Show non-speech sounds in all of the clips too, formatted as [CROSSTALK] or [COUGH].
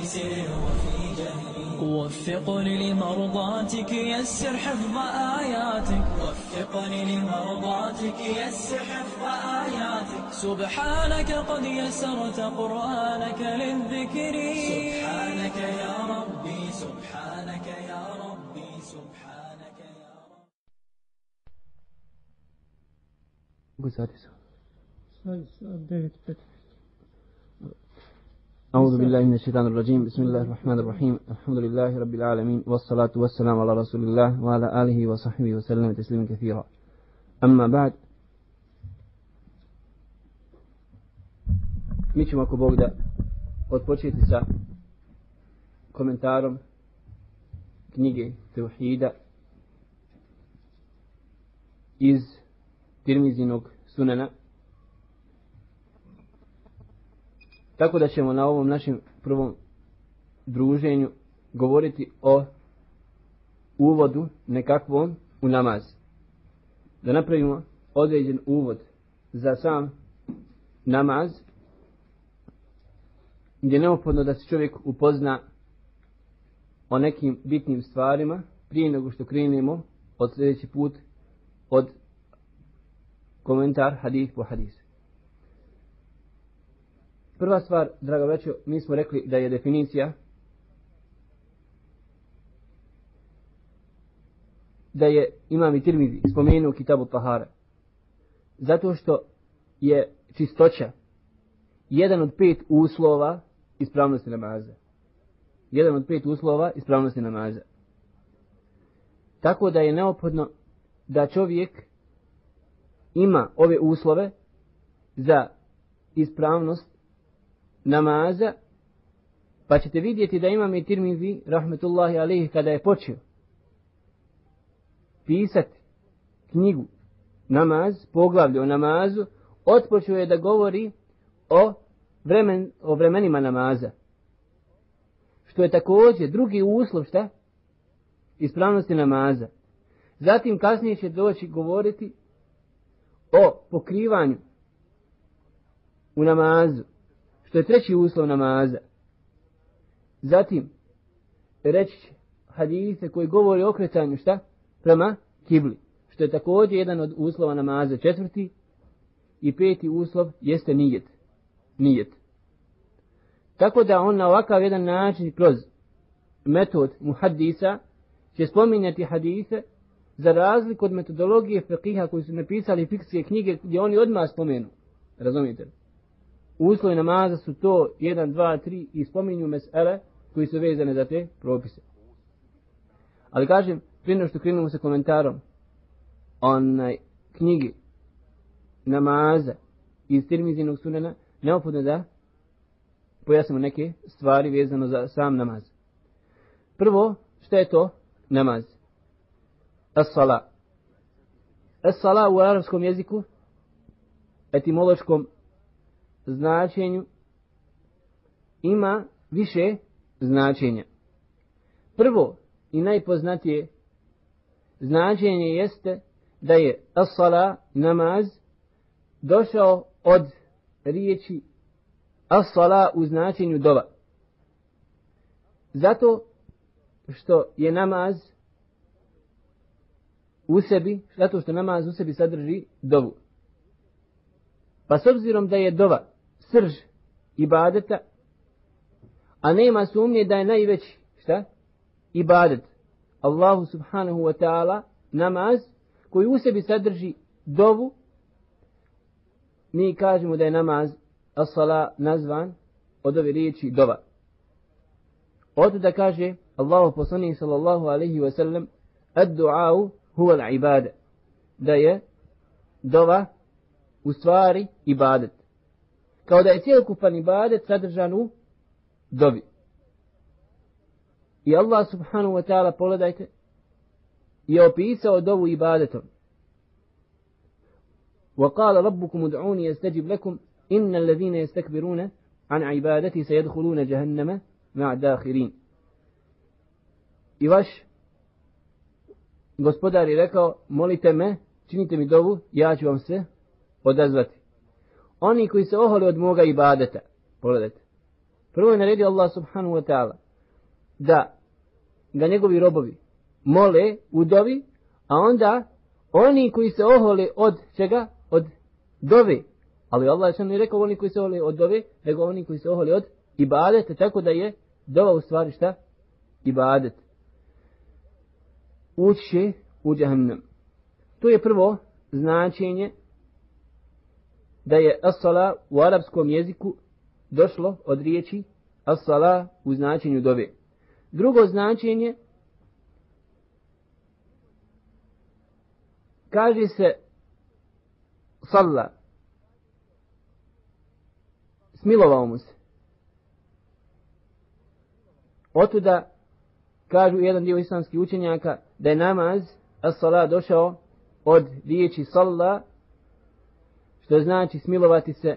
في سر وفي جهري وفقني لمرضاتك يسر حفظ آياتك. وفقني لمرضاتك يسر حفظ آياتك. سبحانك قد يسرت قرآنك للذكر. سبحانك يا ربي سبحانك يا ربي سبحانك يا ربي. Sad, 9, 5. أعوذ بالله من الشيطان الرجيم. بسم الله الرحمن الرحيم. الحمد لله رب العالمين والصلاة والسلام على رسول الله وعلى آله وصحبه وسلم تسليما كثيرا. أما بعد mi ćemo ako Bog da odpočeti sa komentarom knjige Teuhida iz Tirmizinog sunana Tako da ćemo na ovom našem prvom druženju govoriti o uvodu nekakvom u namaz. Da napravimo određen uvod za sam namaz gdje je neophodno da se čovjek upozna o nekim bitnim stvarima prije nego što krenemo od sljedeći put od komentar hadith po hadisu. Prva stvar, draga braćo, mi smo rekli da je definicija da je imam i tirmizi spomenuo kitabu Tahara. Zato što je čistoća jedan od pet uslova ispravnosti namaza. Jedan od pet uslova ispravnosti namaza. Tako da je neophodno da čovjek ima ove uslove za ispravnost namaza, pa ćete vidjeti da imam i Tirmizi, rahmetullahi alihi, kada je počeo pisati knjigu namaz, poglavlje o namazu, otpočeo je da govori o, vremen, o vremenima namaza. Što je također drugi uslov šta? Ispravnosti namaza. Zatim kasnije će doći govoriti o pokrivanju u namazu što je treći uslov namaza. Zatim, reći će hadise koji govori o okretanju šta? Prema kibli. Što je također jedan od uslova namaza četvrti. I peti uslov jeste nijet. Nijet. Tako da on na ovakav jedan način kroz metod muhaddisa će spominjati hadise za razliku od metodologije fekiha koji su napisali fikske knjige gdje oni odmah spomenu. Razumijete li? Uslovi namaza su to 1, 2, 3 i spominju mesele koji su vezane za te propise. Ali kažem, prije što krenemo sa komentarom onaj knjigi namaza iz Tirmizinog sunena, neophodno da pojasnimo neke stvari vezano za sam namaz. Prvo, šta je to namaz? As-sala. As-sala u arabskom jeziku, etimološkom značenju ima više značenja. Prvo i najpoznatije značenje jeste da je as-sala namaz došao od riječi as-sala u značenju dova. Zato što je namaz u sebi, zato što namaz u sebi sadrži dovu. Pa s obzirom da je dova srž ibadeta, a nema sumnje da je najveći, šta? Ibadet. Allahu subhanahu wa ta'ala, namaz, koji u sebi sadrži dovu, mi kažemo da je namaz, as-sala, nazvan od ove riječi dova. Oto da kaže Allahu poslanih sallallahu alaihi wa sallam, ad-du'au huwa al-ibada, da je dova u stvari ibadet. Kao da je cijelokupan ibadet sadržan u dobi. I Allah subhanahu wa ta'ala pogledajte je opisao dovu ibadetom. وقال ربكم ادعوني يستجب لكم إن الذين يستكبرون عن عبادتي سيدخلون جهنم مع داخرين I vaš gospodar je rekao, molite me, činite mi dovu, ja ću vam se odazvati. Oni koji se ohole od moga ibadeta, pogledajte. Prvo je naredio Allah subhanahu wa ta'ala da ga njegovi robovi mole udovi, a onda oni koji se ohole od čega? Od dove. Ali Allah je rekao oni koji se ohole od dove, nego oni koji se ohole od ibadeta, tako da je dova u stvari šta? Ibadet. Uće u džahnem. To je prvo značenje da je as-sala u arapskom jeziku došlo od riječi as-sala u značenju dove. Drugo značenje kaže se salla smilovao mu se otuda kažu jedan dio islamskih učenjaka da je namaz as-sala došao od riječi salla što znači smilovati se.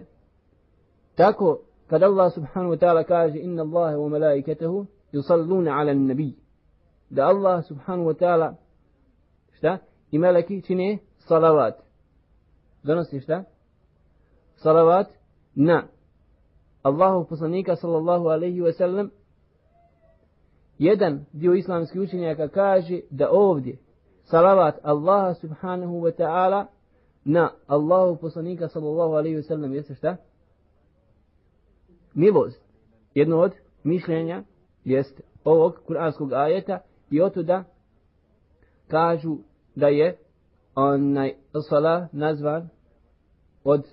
Tako kad Allah subhanahu wa ta'ala kaže inna Allahe wa malaikatahu yusalluna ala nabi da Allah subhanahu wa ta'ala šta? I meleki čine salavat. Donosi šta? Salavat na Allahu poslanika sallallahu alaihi wa sallam. Jedan dio islamskih učenjaka kaže da ovdje salavat Allaha subhanahu wa ta'ala na Allahu poslanika sallallahu alaihi wasallam jeste šta? Milost. Jedno od mišljenja jeste ovog kuranskog ajeta i otuda kažu da je onaj sala nazvan od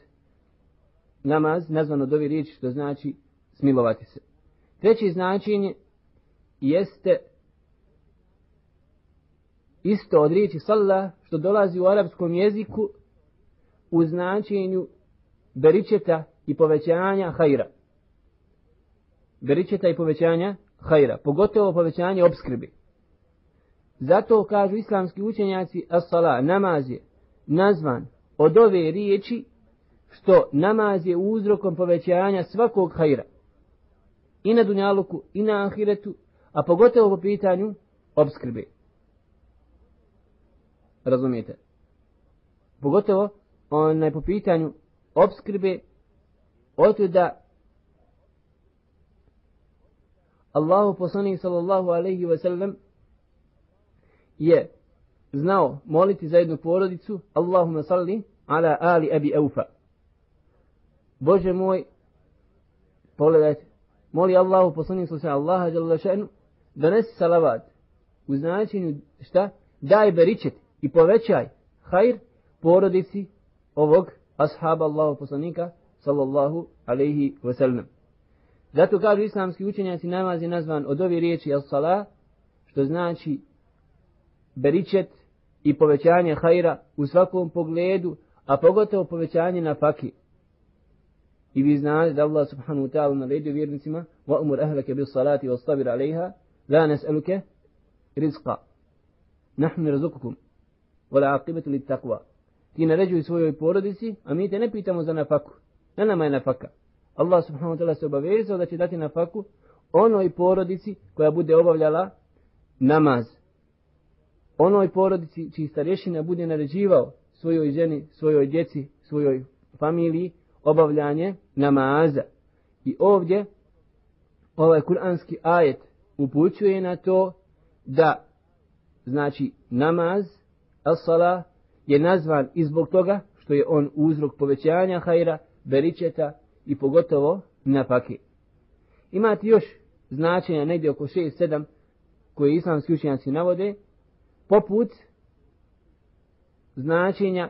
namaz, nazvan od ove riječi što znači smilovati se. Treći značenje jeste isto od riječi salla što dolazi u arapskom jeziku u značenju beričeta i povećanja hajra. Beričeta i povećanja hajra, pogotovo povećanje obskrbi. Zato kažu islamski učenjaci as-sala, namaz je nazvan od ove riječi što namaz je uzrokom povećanja svakog hajra. I na dunjaluku, i na ahiretu, a pogotovo po pitanju obskrbe. Razumijete? Pogotovo onaj po pitanju obskrbe od Allahu poslanik sallallahu alaihi wa sallam je znao moliti za jednu porodicu Allahumma salli ala ali abi eufa Bože moj pogledajte moli Allahu poslanik sallallahu alaihi wa sallam donesi salavat u značenju šta? Daj beričet i povećaj hajr porodici ovog ashaba Allahu poslanika sallallahu alaihi wa sallam. Zato kažu islamski učenjaci namaz je nazvan od ove riječi al sala što znači beričet i povećanje hajra u svakom pogledu, a pogotovo povećanje na faki. I vi znate da Allah subhanahu wa ta'ala naredio vjernicima wa umur بِالصَّلَاةِ وَاسْتَبِرْ salati لَا نَسْأَلُكَ alaiha la nes'aluke rizqa. عَقِبَةُ razukukum. Ti naređuj svojoj porodici, a mi te ne pitamo za nafaku. Na nama je nafaka. Allah subhanahu wa ta'ala se obavezao da će dati nafaku onoj porodici koja bude obavljala namaz. Onoj porodici čiji starješina bude naređivao svojoj ženi, svojoj djeci, svojoj familiji obavljanje namaza. I ovdje ovaj kuranski ajet upućuje na to da znači namaz, as-salah, je nazvan i zbog toga što je on uzrok povećanja hajra, beričeta i pogotovo napake. Imate još značenja negdje oko 6-7 koje islamski učenjaci navode, poput značenja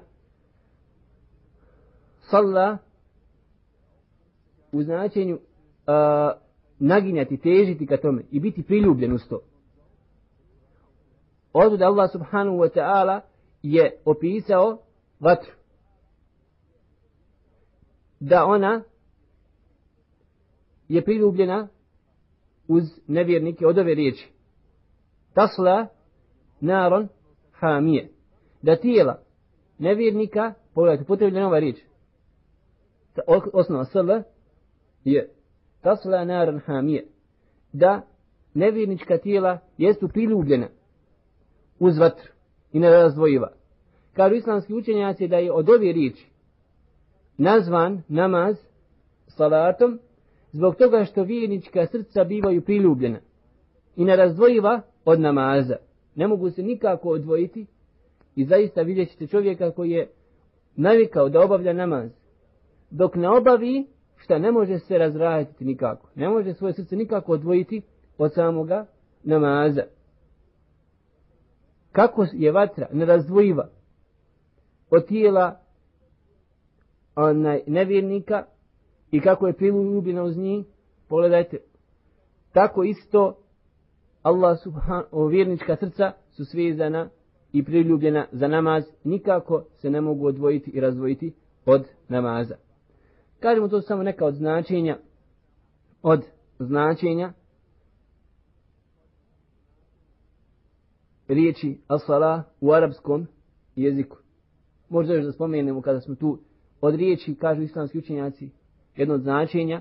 salla u značenju uh, naginjati, težiti ka tome i biti priljubljen uz to. Od Allah subhanahu wa ta'ala je opisao vatru. Da ona je priljubljena uz nevjernike od ove riječi. Tasla naron hamije. Da tijela nevjernika, pogledajte, potrebljena ova riječ. Osnova sl je tasla naran hamije. Da nevjernička tijela jesu priljubljena uz vatru i nerazdvojiva. Kažu islamski učenjaci da je od ove riječi nazvan namaz salatom zbog toga što vjernička srca bivaju priljubljena i nerazdvojiva od namaza. Ne mogu se nikako odvojiti i zaista vidjet ćete čovjeka koji je navikao da obavlja namaz. Dok ne obavi, šta ne može se razraditi nikako. Ne može svoje srce nikako odvojiti od samoga namaza. Kako je vatra nerazdvojiva od tijela onaj nevjernika i kako je priljubljena uz njih, pogledajte, tako isto Allah subhanahu, vjernička srca su svezana i priljubljena za namaz, nikako se ne mogu odvojiti i razdvojiti od namaza. Kažemo to samo neka od značenja, od značenja riječi as-sala u arapskom jeziku. Možda još da spomenemo kada smo tu od riječi, kažu islamski učenjaci, jedno od značenja,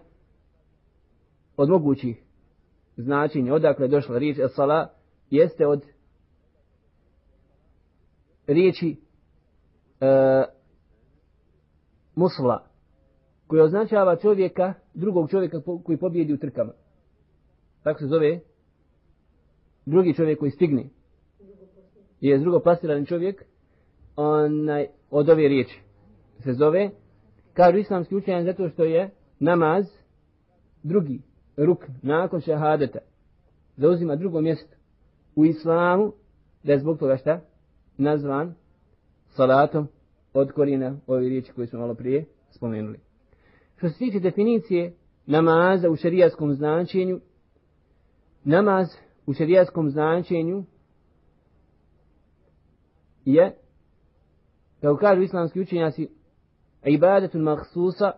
od mogućih značenja, odakle je došla riječ as-sala, jeste od riječi e, musla, koja označava čovjeka, drugog čovjeka koji pobjedi u trkama. Tako se zove drugi čovjek koji stigne. Je drugo plasirani čovjek onaj, od ove riječi. Se zove, kažu islamski učenjan zato što je namaz drugi ruk nakon šehadeta zauzima drugo mjesto u islamu da je zbog toga šta nazvan salatom od korina ove riječi koje smo malo prije spomenuli. Što se tiče definicije namaza u šerijaskom značenju, namaz u šerijaskom značenju je, kao kažu islamski učenjaci, ibadetun maksusa,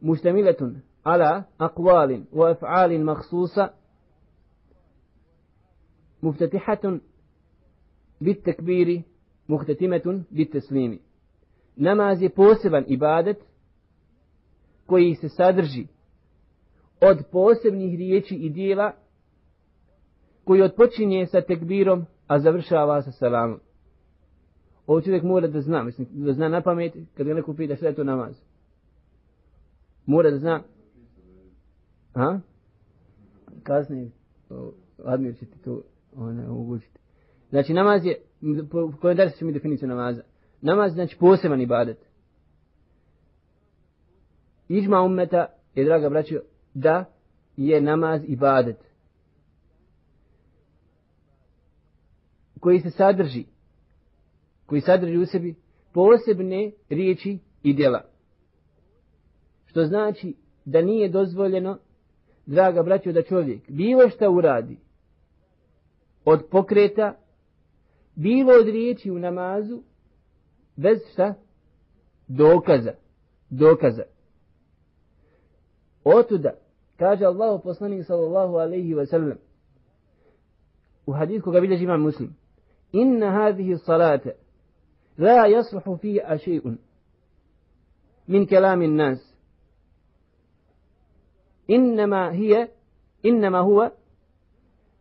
muštemiletun ala akvalin u af'alin maksusa, muftatihatun bit tekbiri, muhtetimetun bit teslimi. Namaz je poseban ibadet koji se sadrži od posebnih riječi i dijela koji odpočinje sa tekbirom, a završava sa salamom. Ovo čovjek mora da zna, mislim, da zna na pamet, kad ga neko pita šta je to namaz. Mora da zna. Ha? Kasnije, Admir će ti to ona, ugućiti. Znači, namaz je, po kojem dar se mi definiciju namaza? Namaz znači poseban ibadet Ižma ummeta je, draga braćo, da je namaz ibadet. Koji se sadrži, koji sadrži u sebi posebne riječi i djela. Što znači da nije dozvoljeno, draga braćo, da čovjek bilo šta uradi od pokreta, bilo od riječi u namazu, bez šta? Dokaza. Dokaza. Otuda, kaže Allahu poslanik sallallahu alaihi wa sallam, u hadith koga bilježi imam muslim, inna hadhihi salata la yasluhu fiha shay'un min kalami nas إنما هي إنما هو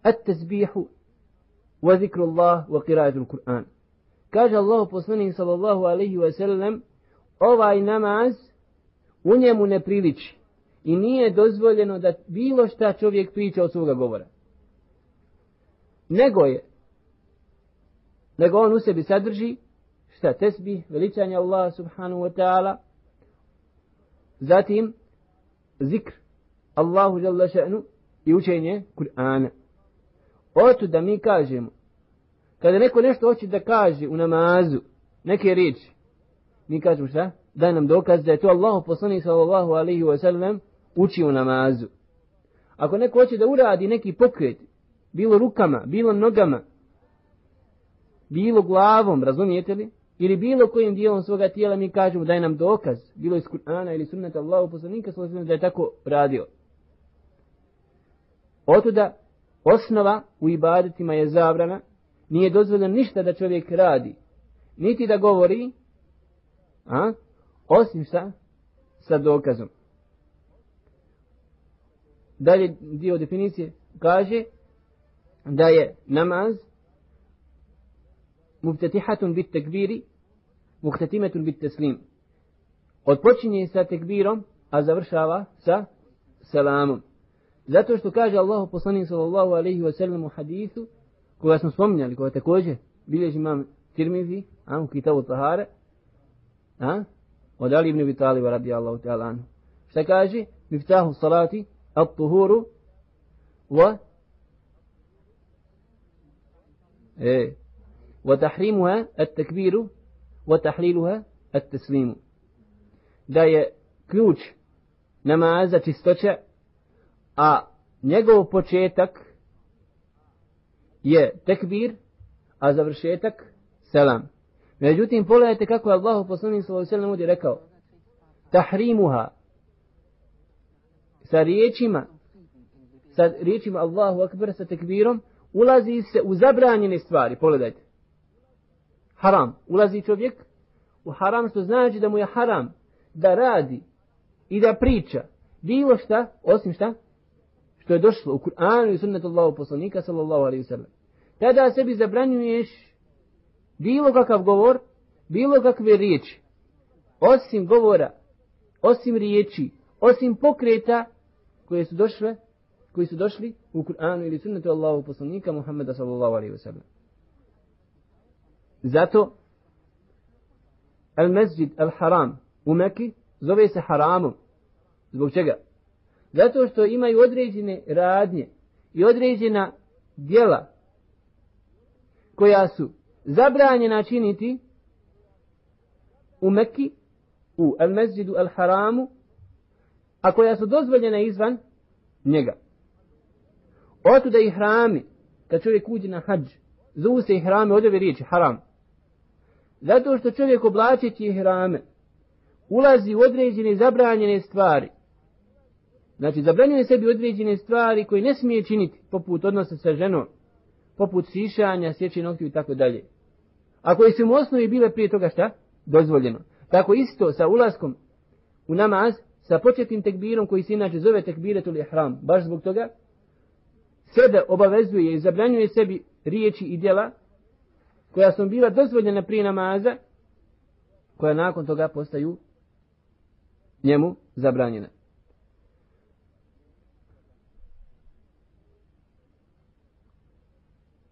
التسبيح وذكر الله وقراءة القرآن كاج الله poslanik sallallahu alaihi wa sallam ovaj namaz u njemu ne priliči i nije dozvoljeno da bilo šta čovjek priča od svoga govora. Nego je, nego on u sebi sadrži šta tesbih, veličanje Allaha subhanahu wa ta'ala, zatim zikr Allahu jalla še'nu i učenje Kur'ana. Oto da mi kažemo, kada neko nešto hoće da kaže u namazu, neke riječi, mi kažemo šta? Daj nam dokaz da je to Allahu poslanik sallallahu alaihi wa sallam uči u namazu. Ako neko hoće da uradi neki pokret, bilo rukama, bilo nogama, bilo glavom, razumijete li? Ili bilo kojim dijelom svoga tijela mi kažemo daj nam dokaz, bilo iz Kur'ana ili sunnata Allahu poslanika sallallahu da je tako radio. Otuda osnova u ibadetima je zabrana nije dozvoljeno ništa da čovjek radi, niti da govori, a, osim sa, sa dokazom. Dalje dio definicije kaže da je namaz muftetihatun bit tekbiri, مختتمة بالتسليم. قد بوچني سا تكبيرم أزبرشاوا سا سلام زاتو شتو كاجة الله بصاني صلى الله عليه وسلم حديث كوه اسم صمنا لكوه تكوجة بلج امام ترمذي عن كتاب الطهارة ها ودال ابن بطالب رضي الله تعالى عنه شتكاجة مفتاح الصلاة الطهور و إيه وتحريمها التكبير وتحليلها التسليم. Da je ključ namaza čistoća, a njegov početak je tekbir, a završetak selam. Međutim, pogledajte kako je Allah poslanik sallallahu alejhi ve sellem rekao: "Tahrimuha" sa riječima sa riječima Allahu akbar sa tekbirom ulazi se u zabranjene stvari. Pogledajte. Haram. Ulazi čovjek u haram što znači da mu je haram da radi i da priča bilo šta, osim šta, što je došlo u Kur'anu i sunnetu Allahu poslanika sallallahu alaihi sallam. Tada sebi zabranjuješ bilo kakav govor, bilo kakve riječi, osim govora, osim riječi, osim pokreta koje su došle, koji su došli u Kur'anu ili sunnetu Allahu poslanika Muhammeda sallallahu alaihi sallam. Zato al-mesjid al-haram u Mekki zove se haramom. Zbog čega? Zato što imaju određene radnje i određena djela koja su zabranjena činiti u Mekki, u al-Mesjidu al-Haramu, a koja su dozvoljena izvan njega. Oto da ih hrami, kad čovjek uđe na hađ, zovu se i hrami od ove riječi, haram. Zato što čovjek oblačeći ih hrame, ulazi u određene zabranjene stvari, Znači, zabranjene sebi određene stvari koje ne smije činiti, poput odnosa sa ženom, poput sišanja, sjeće noktiju i tako dalje. A koje su mu osnovi bile prije toga šta? Dozvoljeno. Tako isto sa ulaskom u namaz, sa početnim tekbirom koji se inače zove tekbiretul ihram, baš zbog toga, sebe obavezuje i zabranjuje sebi riječi i djela koja su bila dozvoljena prije namaza, koja nakon toga postaju njemu zabranjena.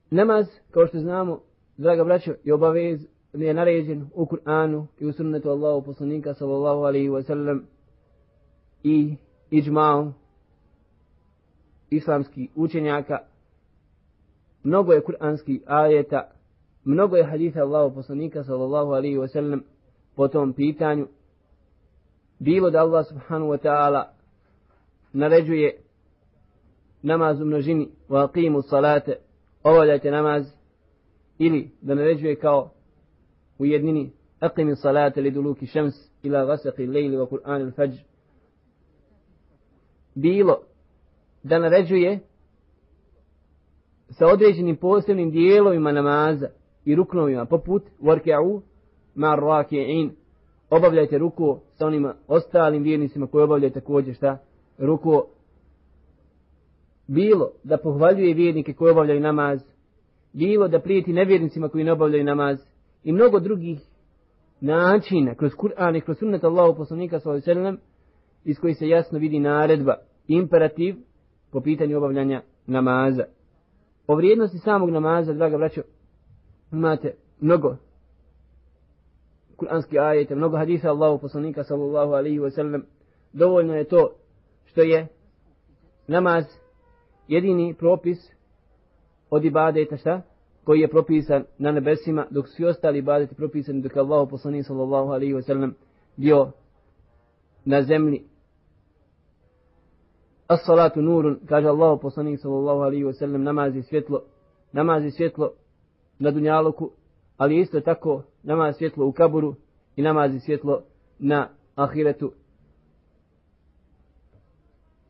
Namaz, kao što znamo, draga braćo, je obavez, je naređen u Kur'anu i u sunnetu Allahu poslanika sallallahu alaihi wa sallam i iđmao islamskih učenjaka. Mnogo je kur'anski ajeta, mnogo je haditha Allahu poslanika sallallahu alaihi wa sallam po tom pitanju. Bilo da Allah subhanahu wa ta'ala naređuje namaz u množini wa aqimu salate obavljajte namaz ili da naređuje kao u jednini aqimi salate li duluki šems ila gasaqi lejli wa Kur'an il fajr bilo da naređuje sa određenim posebnim dijelovima namaza i ruknovima poput warki'u ma raki'in obavljajte ruku sa onima ostalim vjernicima koji obavljaju također šta ruku bilo da pohvaljuje vjernike koji obavljaju namaz, bilo da prijeti nevjernicima koji ne obavljaju namaz i mnogo drugih načina kroz Kur'an i kroz sunnet Allahu poslanika sallallahu iz koji se jasno vidi naredba, imperativ po pitanju obavljanja namaza. O vrijednosti samog namaza, draga braćo, imate mnogo kuranski ajete, mnogo hadisa Allahu poslanika sallallahu alaihi wa sallam. Dovoljno je to što je namaz jedini propis od ibadeta šta? Koji je propisan na nebesima, dok svi ostali ibadeti propisani dok je Allah sallallahu alaihi wa sallam bio na zemlji. As salatu nurun, kaže Allahu poslanik sallallahu alaihi wa sallam, namaz je svjetlo, namaz je svjetlo na dunjaluku, ali isto tako namaz svjetlo u kaburu i namaz i svjetlo na ahiretu.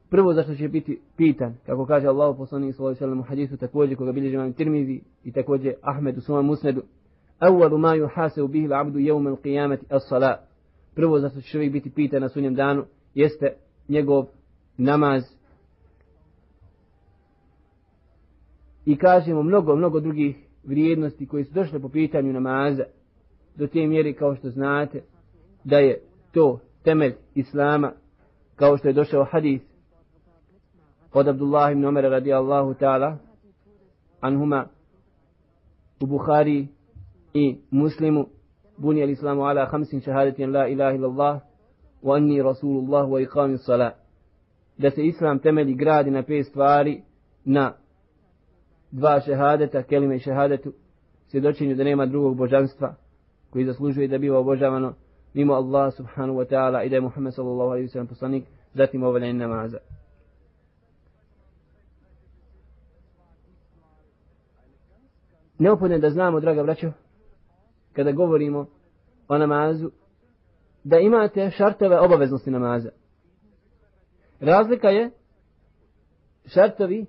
prvo zašto će biti pitan, kako kaže Allah poslanik sallallahu alejhi ve u hadisu također koga bilježi imam Tirmizi i također Ahmed u svom musnedu. Awwalu ma yuhasabu bihi al-'abdu yawm al-qiyamati as-salat. Prvo zašto će čovjek biti pitan na sunjem danu jeste njegov namaz. I kažemo mnogo, mnogo drugih vrijednosti koji su došle po pitanju namaza do te mjeri kao što znate da je to temelj Islama kao što je došao hadis od Abdullah ibn Umar radijallahu ta'ala anhuma u Bukhari i Muslimu buni al-Islamu ala hamsin shahadatin la ilaha illallah wa anni rasulullah wa iqami salat da se Islam temelji gradi na pet stvari na dva šehadeta, kelime i šehadetu, svjedočenju da nema drugog božanstva koji zaslužuje da biva obožavano mimo Allah subhanahu wa ta'ala i da je Muhammed sallallahu alaihi wa sallam poslanik, zatim obavljanje namaza. Neophodno da znamo, draga braćo, kada govorimo o namazu, da imate šartove obaveznosti namaza. Razlika je šartovi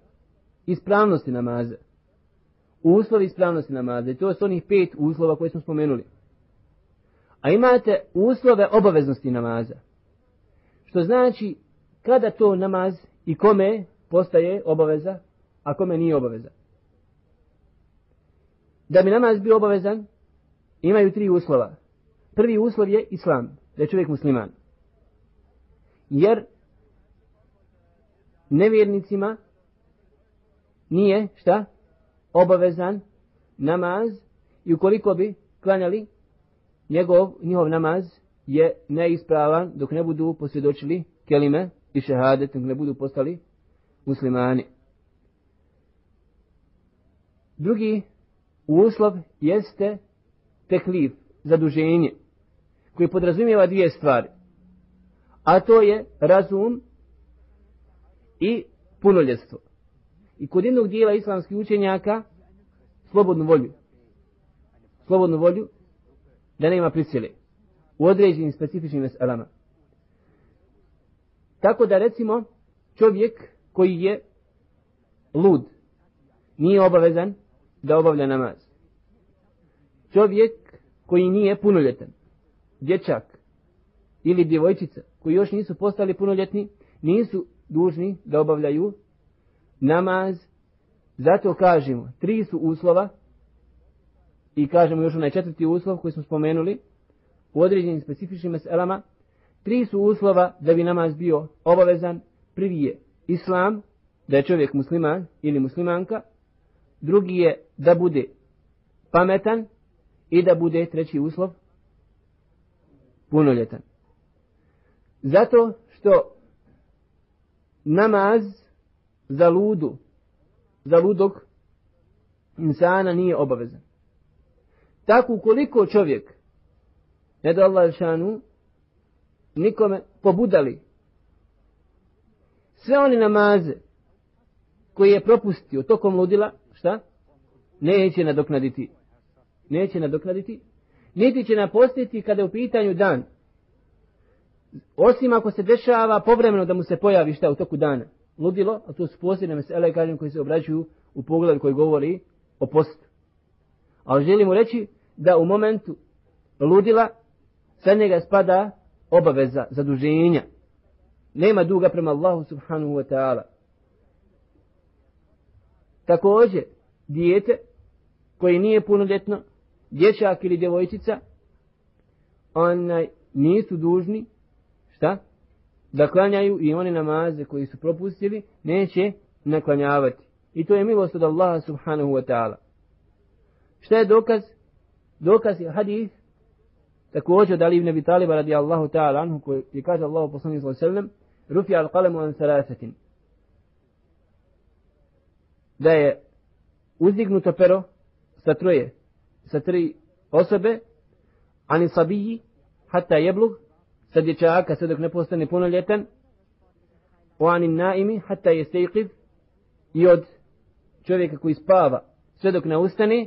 ispravnosti namaza. Uslovi ispravnosti namaza. I to su onih pet uslova koje smo spomenuli. A imate uslove obaveznosti namaza. Što znači kada to namaz i kome postaje obaveza, a kome nije obaveza. Da bi namaz bio obavezan, imaju tri uslova. Prvi uslov je islam, da je čovjek musliman. Jer nevjernicima nije šta obavezan namaz i ukoliko bi klanjali njegov njihov namaz je neispravan dok ne budu posvjedočili kelime i šehadet dok ne budu postali muslimani. Drugi uslov jeste teklif, zaduženje, koji podrazumijeva dvije stvari. A to je razum i punoljetstvo i kod jednog dijela islamskih učenjaka slobodnu volju. Slobodnu volju da nema prisile u određenim specifičnim meselama. Tako da recimo čovjek koji je lud nije obavezan da obavlja namaz. Čovjek koji nije punoljetan, dječak ili djevojčica koji još nisu postali punoljetni, nisu dužni da obavljaju namaz, zato kažemo, tri su uslova, i kažemo još onaj četvrti uslov koji smo spomenuli, u određenim specifičnim meselama, tri su uslova da bi namaz bio obavezan. Prvi je islam, da je čovjek musliman ili muslimanka, drugi je da bude pametan i da bude treći uslov punoljetan. Zato što namaz za ludu, za ludog insana nije obavezan. Tako ukoliko čovjek, ne da Allah šanu, nikome pobudali sve oni namaze koje je propustio tokom ludila, šta? Neće nadoknaditi. Neće nadoknaditi. Niti će napostiti kada je u pitanju dan. Osim ako se dešava povremeno da mu se pojavi šta u toku dana ludilo, a to su posebne mesele, kažem, koji se obraćuju u pogledu koji govori o postu. Ali želimo reći da u momentu ludila sa njega spada obaveza zaduženja. Nema duga prema Allahu subhanahu wa ta'ala. Također, dijete koji nije punoljetno, dječak ili djevojčica, onaj nisu dužni, šta? Da klanjaju i oni namaze koji su propustili, neće naklanjavati. I to je milost od Allaha subhanahu wa ta'ala. Šta je dokaz? Dokaz je hadith također od Ali ibn Abi Taliba radijallahu ta'ala anhu koji je kaže Allah poslanih sallahu sallam rufi al qalamu an salasatin da je uzdignuto pero sa troje sa tri osobe ani sabiji hatta jeblug sa dječaka sve dok ne postane punoljetan o anin naimi hatta je stejkiv i od čovjeka koji spava sve dok ne ustane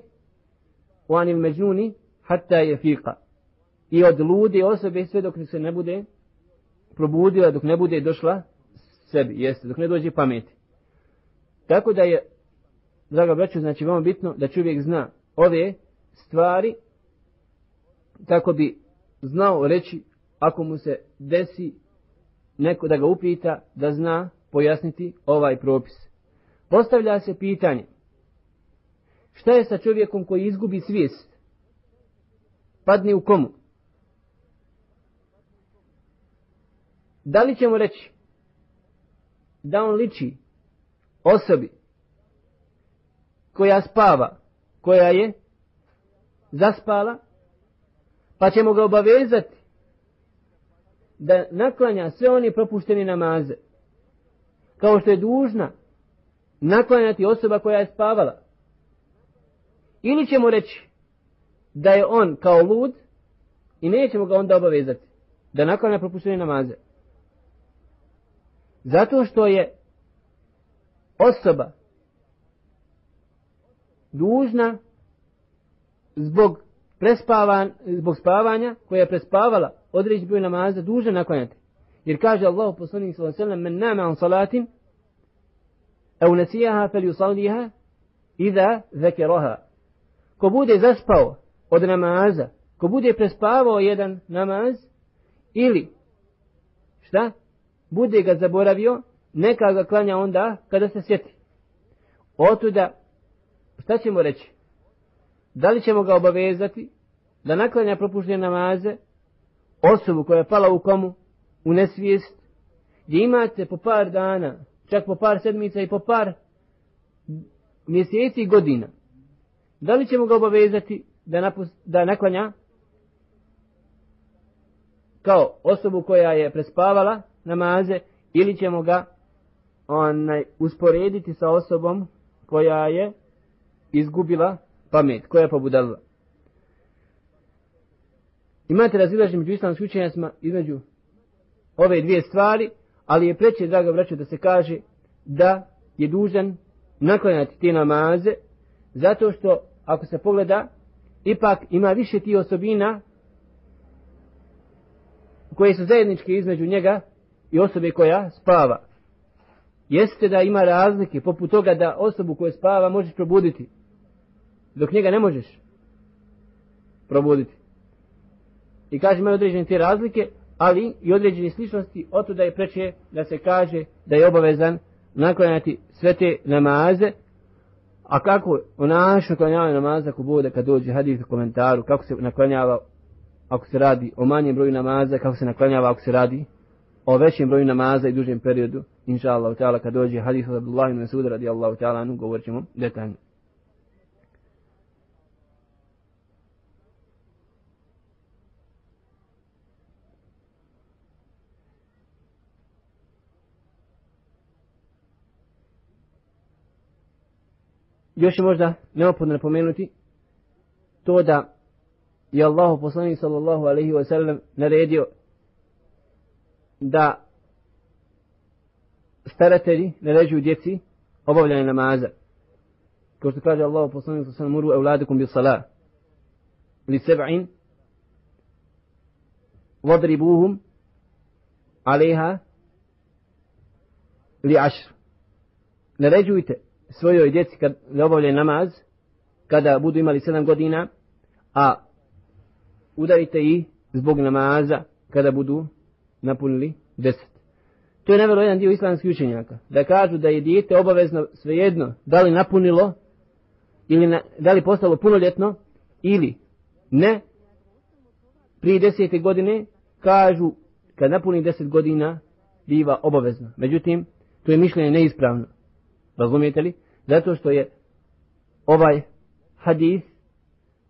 o anin međnuni hatta je fiqa i od lude osobe sve dok se ne bude probudila dok ne bude došla sebi, jeste, dok ne dođe pameti. Tako da je, draga braću, znači veoma bitno da čovjek zna ove stvari, tako bi znao reći, ako mu se desi neko da ga upita, da zna pojasniti ovaj propis. Postavlja se pitanje, šta je sa čovjekom koji izgubi svijest? Padne u komu? Da li ćemo reći da on liči osobi koja spava, koja je zaspala, pa ćemo ga obavezati da naklanja sve oni propušteni namaze, kao što je dužna naklanjati osoba koja je spavala. Ili ćemo reći da je on kao lud i nećemo ga onda obavezati da naklanja propušteni namaze. Zato što je osoba dužna zbog prespavan, zbog spavanja koja je prespavala određen broj namaza duže naklanjati. Jer kaže Allah poslanik sallallahu alejhi ve sellem men nama an salatin au nasijaha falyusalliha idha zakaraha. Ko bude zaspao od namaza, ko bude prespavao jedan namaz ili šta? bude ga zaboravio, neka ga klanja onda kada se sjeti. Otuda, šta ćemo reći? Da li ćemo ga obavezati da naklanja propuštene namaze osobu koja je pala u komu, u nesvijest, gdje imate po par dana, čak po par sedmica i po par mjeseci i godina. Da li ćemo ga obavezati da, napust, da naklanja kao osobu koja je prespavala namaze ili ćemo ga onaj, usporediti sa osobom koja je izgubila pamet, koja je pobudala. Imate razilaženje među islamskim učenjacima između ove dvije stvari, ali je preće, draga braćo, da se kaže da je dužan naklanjati te namaze, zato što, ako se pogleda, ipak ima više ti osobina koje su zajedničke između njega i osobe koja spava. Jeste da ima razlike, poput toga da osobu koja spava može probuditi, dok njega ne možeš probuditi. I kaže, imaju određene te razlike, ali i određene sličnosti, o da je preče da se kaže da je obavezan naklanjati sve te namaze, a kako u našem klanjavanju namaza ako bude kad dođe hadis u komentaru, kako se naklanjava ako se radi o manjem broju namaza, kako se naklanjava ako se radi o većem broju namaza i dužem periodu, inša Allah, kad dođe hadis od Abdullah ibn Masud radijallahu ta'ala, govorit ćemo detaljno. Još je možda neophodno napomenuti to da je Allahu poslanik sallallahu alaihi wa sallam naredio da staratelji naređuju djeci obavljanje namaza. Kao što kaže Allah poslanik sa sallam muru evladekum bi salah li seb'in vodribuhum alaiha li ašr. Naređujte svojoj djeci kad ne obavljaju namaz kada budu imali sedam godina a udarite ih zbog namaza kada budu napunili deset. To je navjelo jedan dio islamskih učenjaka. Da kažu da je dijete obavezno svejedno da li napunilo ili na, da li postalo punoljetno ili ne. Prije desete godine kažu kad napuni deset godina biva obavezno. Međutim, to je mišljenje neispravno. Razumijete li? Zato što je ovaj hadis,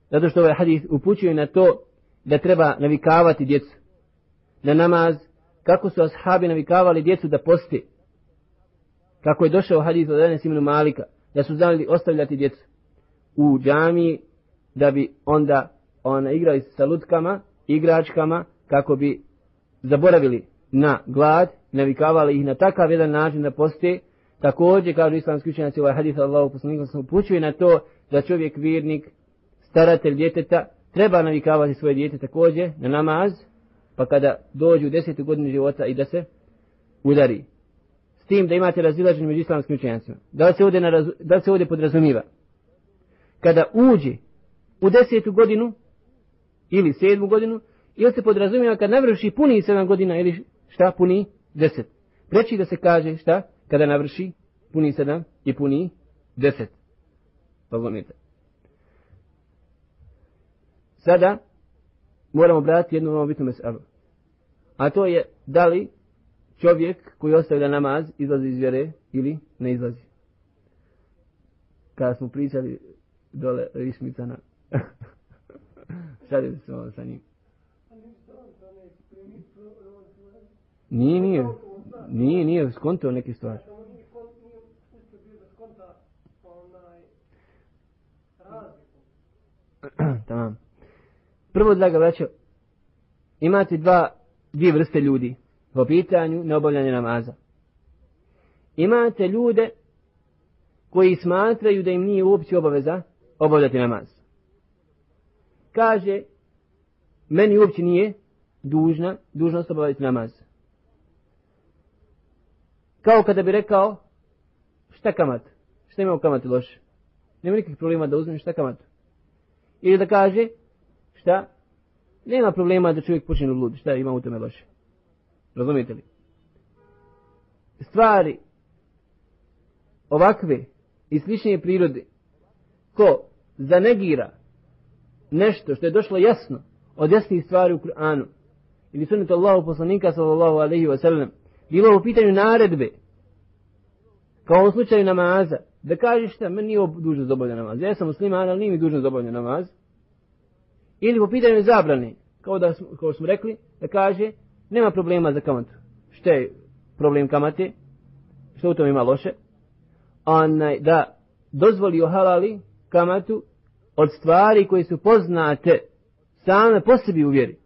zato što ovaj hadis upućuje na to da treba navikavati djecu na namaz, kako su ashabi navikavali djecu da posti. Kako je došao hadis od Enes imenu Malika, da su znali ostavljati djecu u džamiji, da bi onda ona igrali sa lutkama, igračkama, kako bi zaboravili na glad, navikavali ih na takav jedan način da poste. Također, kažu islamski učenjaci, ovaj hadis Allahu poslanika se upućuje na to da čovjek vjernik, staratelj djeteta, treba navikavati svoje djete također na namaz, pa kada dođu u desetu godinu života i da se udari tim da imate razilaženje među islamskim učenjacima. Da li se ovdje, naraz, da li se ovdje podrazumiva? Kada uđe u desetu godinu ili sedmu godinu, ili se podrazumiva kad navrši puni sedam godina ili šta puni deset. Preći da se kaže šta kada navrši puni sedam i puni deset. Razumijete? Sada moramo obratiti jednu novu bitnu meselu. A to je da li čovjek koji ostavlja namaz izlazi iz vjere ili ne izlazi. Kada smo pričali dole Rišmica na... [LAUGHS] Šalili se ovo sa njim. Nije, nije. Nije, nije, skonto neke stvari. [CLEARS THROAT] Tamam. Prvo, draga braćo, imate dva, dvije vrste ljudi po pitanju neobavljanja namaza. Imate ljude koji smatraju da im nije uopće obaveza obavljati namaz. Kaže, meni uopće nije dužna, dužnost obavljati namaz. Kao kada bi rekao, šta kamat? Šta ima u kamati loše? Nema nikakvih problema da uzmem šta kamat. Ili da kaže, šta? Nema problema da čovjek počne ludi, šta ima u tome loše. Razumijete li? Stvari ovakve i slične prirode ko zanegira nešto što je došlo jasno od jasnih stvari u Kur'anu ili sunnetu Allahu poslanika sallallahu alaihi wa sallam bilo u pitanju naredbe. Kao u slučaju namaza. Da kažeš šta, meni nije dužnost da obavlja namaz. Ja sam musliman, ali nije mi dužno da obavlja namaz. Ili po pitanju zabrane kao da smo, kao smo rekli da kaže nema problema za kamatu. Šta je problem kamate? Što u tom ima loše? Onaj, da dozvoli o halali kamatu od stvari koje su poznate same po sebi u vjeri.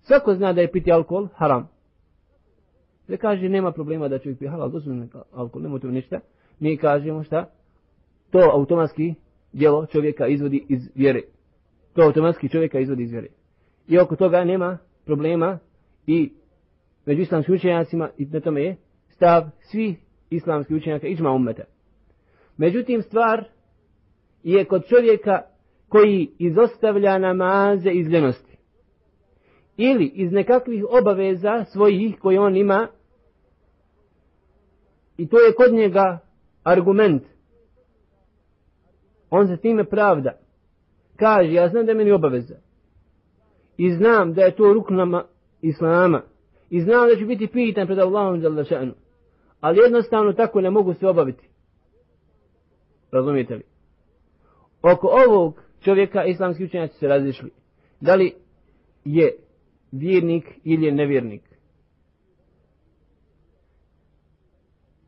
Svako zna da je piti alkohol haram. Da kaže nema problema da čovjek pije halal, dozvoljeno alkohol, nema to ništa. Mi kažemo šta? To automatski djelo čovjeka izvodi iz vjere. To automatski čovjeka izvodi iz vjere. I oko toga nema problema i među islamskim učenjacima i na tome je stav svi islamskih učenjaka iđma ummeta. Međutim, stvar je kod čovjeka koji izostavlja namaze iz ljenosti. Ili iz nekakvih obaveza svojih koje on ima. I to je kod njega argument. On se time pravda. Kaže, ja znam da je meni obaveza. I znam da je to ruknama Islama. I znam da ću biti pitan pred Allahom za lašanu. Ali jednostavno tako ne mogu se obaviti. Razumijete li? Oko ovog čovjeka islamski učenjaci se razišli. Da li je vjernik ili je nevjernik?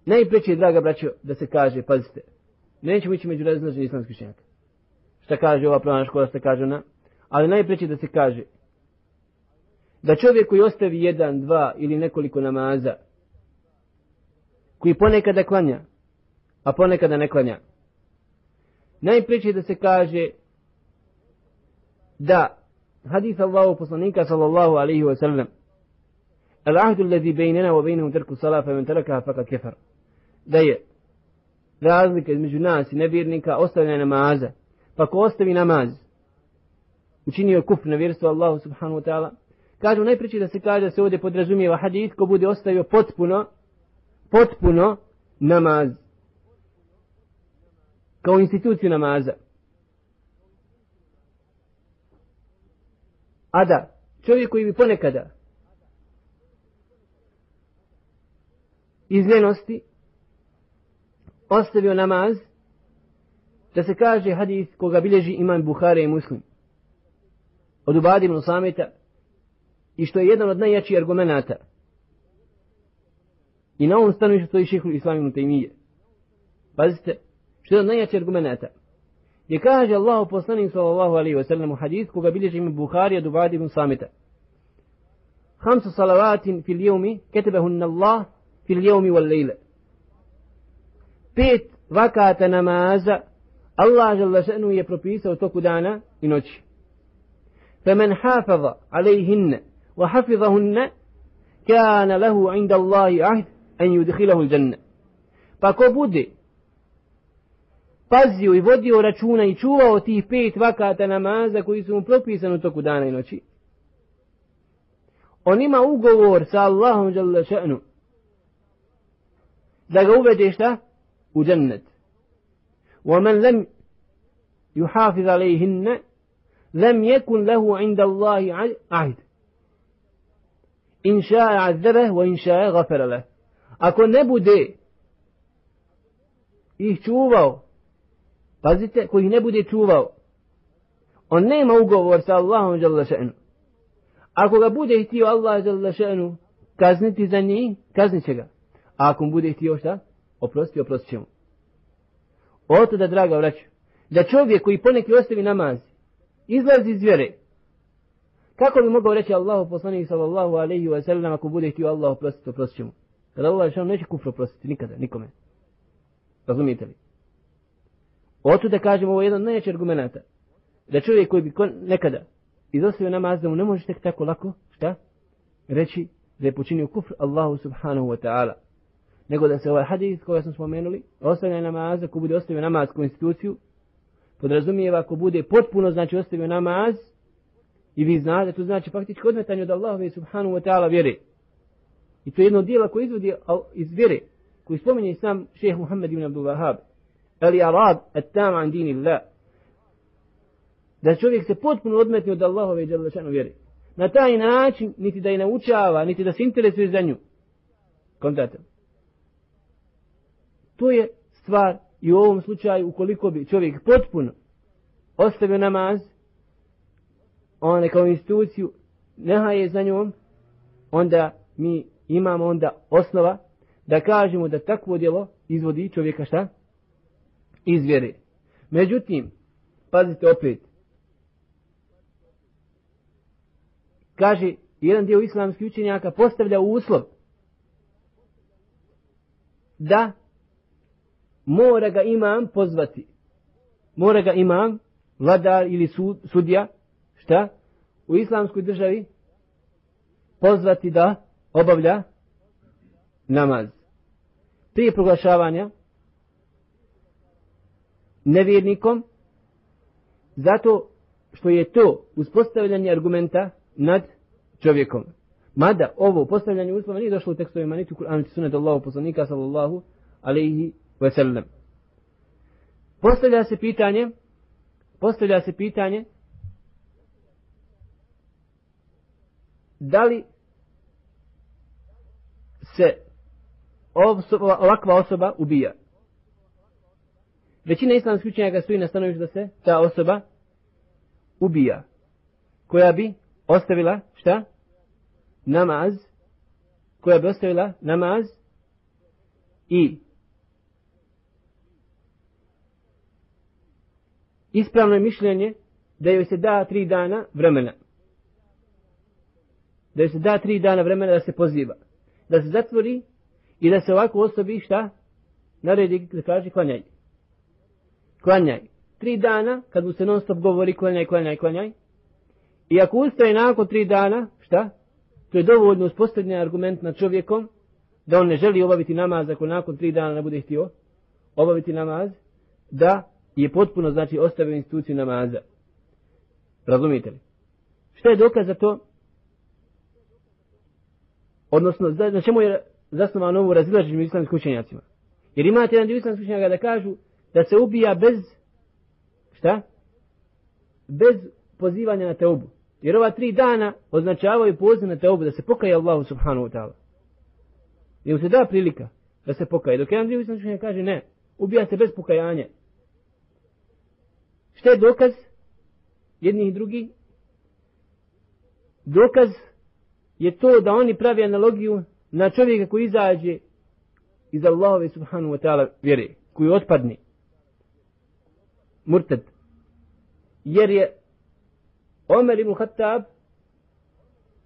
Najpreće, draga braćo, da se kaže, pazite, nećemo ići među različnih islamskih učenjaka. Šta kaže ova pravna škola, šta kaže ona? Ali najpreće da se kaže da čovjek koji ostavi jedan, dva ili nekoliko namaza, koji ponekada klanja, a ponekada ne klanja, najpreće da se kaže da hadis Allahu poslanika sallallahu alaihi wa sallam al ahdu alladhi baynana wa baynahum tarku salat fa man tarakaha faqad da je razlika između nas i nevjernika ostavljanje namaza. Pa ko ostavi namaz? Učinio kufr na vjerstvo Allahu subhanahu wa ta'ala. Kažu najpriče da se kaže da se ovdje podrazumijeva hadith ko bude ostavio potpuno potpuno namaz. Kao instituciju namaza. A da, čovjek koji bi ponekada iz ljenosti ostavio namaz, da se kaže hadis koga bilježi imam Buhare i Muslim. Od Ubadi ibn Sameta i što je jedan od najjačih argumenata. I na ovom stanovištu stoji šehhul Islam ibn Taymiye. Pazite, što je najjači argumenata. Je kaže Allahu poslanik sallallahu alaihi wa sallam u hadis koga bilježi imam Buhari od Ubadi ibn Samita. Hamsu salavatin fil jevmi ketebehunna Allah fil jevmi wal lejle. Pet vakata namaza Allah žele še'nu je propisao toku dana i noći. فمن حافظ عليهن وحفظهن كان له عند الله عهد en yudhilahu al-janna. Pa ko bude pazio i vodio računa i čuvao tih pet vakata namaza koji su mu propisani u toku dana i noći, on ima ugovor sa Allahom še'nu da ga uvede šta? U džennet. ومن لم يحافظ عليهن لم يكن له عند الله عهد إن شاء عذبه وإن شاء غفر له ako ne bude ih čuvao pazite koji ne bude čuvao on nema ugovor sa Allahom žele še'nu ako ga bude htio Allah žele še'nu kazniti za njih kaznit će ga a ako mu bude htio šta Oprosti oprosti će mu Oto da, draga vraću, da čovjek koji poneki ostavi namaz, izlazi iz vjere, kako bi mogao reći Allahu poslanik sallallahu alaihi wa sallam ako bude htio Allah oprostiti, oprostit će mu. Kada Allah šal neće kufr oprostiti, nikada, nikome. Razumijete li? Oto da kažemo ovo je jedan najjači argumenta. Da čovjek koji bi nekada izostavio namaz, da mu ne može tek tako lako, šta? Reći da je počinio kufr Allahu subhanahu wa ta'ala nego da se ovaj hadis koji smo spomenuli, ostavljanje namaza, ko bude ostavio namazsku instituciju, podrazumijeva ako bude potpuno, znači ostavio namaz, i vi znate, to znači faktički odmetanje od Allahove subhanahu wa ta'ala vjere. I to je jedno dijelo koje izvodi iz vjere, koji spominje sam šeheh Muhammed ibn Abdul Wahab, ali arad at tam an dini Allah, da čovjek se potpuno odmetne od Allahove vjere. Na taj način, niti da je naučava, niti da se interesuje za nju. Kontatom. To je stvar i u ovom slučaju ukoliko bi čovjek potpuno ostavio namaz, one kao instituciju nehaje za njom, onda mi imamo onda osnova da kažemo da takvo djelo izvodi čovjeka šta? Iz vjere. Međutim, pazite opet, kaže jedan dio islamskih učenjaka postavlja uslov da mora ga imam pozvati. Mora ga imam, vladar ili sud, sudija, šta? U islamskoj državi pozvati da obavlja namaz. Prije proglašavanja nevjernikom zato što je to uspostavljanje argumenta nad čovjekom. Mada ovo postavljanje uslova nije došlo u tekstovima niti u Kur'anu niti sunet Allahu poslanika sallallahu alejhi wasallam. Postavlja se pitanje, postavlja se pitanje, da li se osoba, ovakva osoba ubija. Većina islamskih učenjaka stoji na stanovištu da se ta osoba ubija. Koja bi ostavila, šta? Namaz. Koja bi ostavila namaz i ispravno je mišljenje da joj se da tri dana vremena. Da joj se da tri dana vremena da se poziva. Da se zatvori i da se ovako osobi šta? Naredi da kaže klanjaj. Klanjaj. Tri dana kad mu se non stop govori klanjaj, klanjaj, klanjaj. I ako ustaje nakon tri dana, šta? To je dovoljno uspostavljen argument nad čovjekom da on ne želi obaviti namaz ako nakon tri dana ne bude htio obaviti namaz, da je potpuno znači ostavio instituciju namaza. Razumite li? Šta je dokaz za to? Odnosno, na čemu je zasnovano ovo razilaženje među islamskim učenjacima? Jer imate jedan dio islamskih učenjaka da kažu da se ubija bez, šta? Bez pozivanja na teubu. Jer ova tri dana označavaju poziv na teubu da se pokaje Allahu subhanahu wa ta'ala. I se da prilika da se pokaje. Dok jedan dio islamskih učenjaka kaže ne, ubija se bez pokajanja. Šta je dokaz jednih i drugih? Dokaz je to da oni pravi analogiju na čovjeka koji izađe iz Allahove subhanu wa ta'ala vjere, koji otpadne. Murtad. Jer je Omer ibn Khattab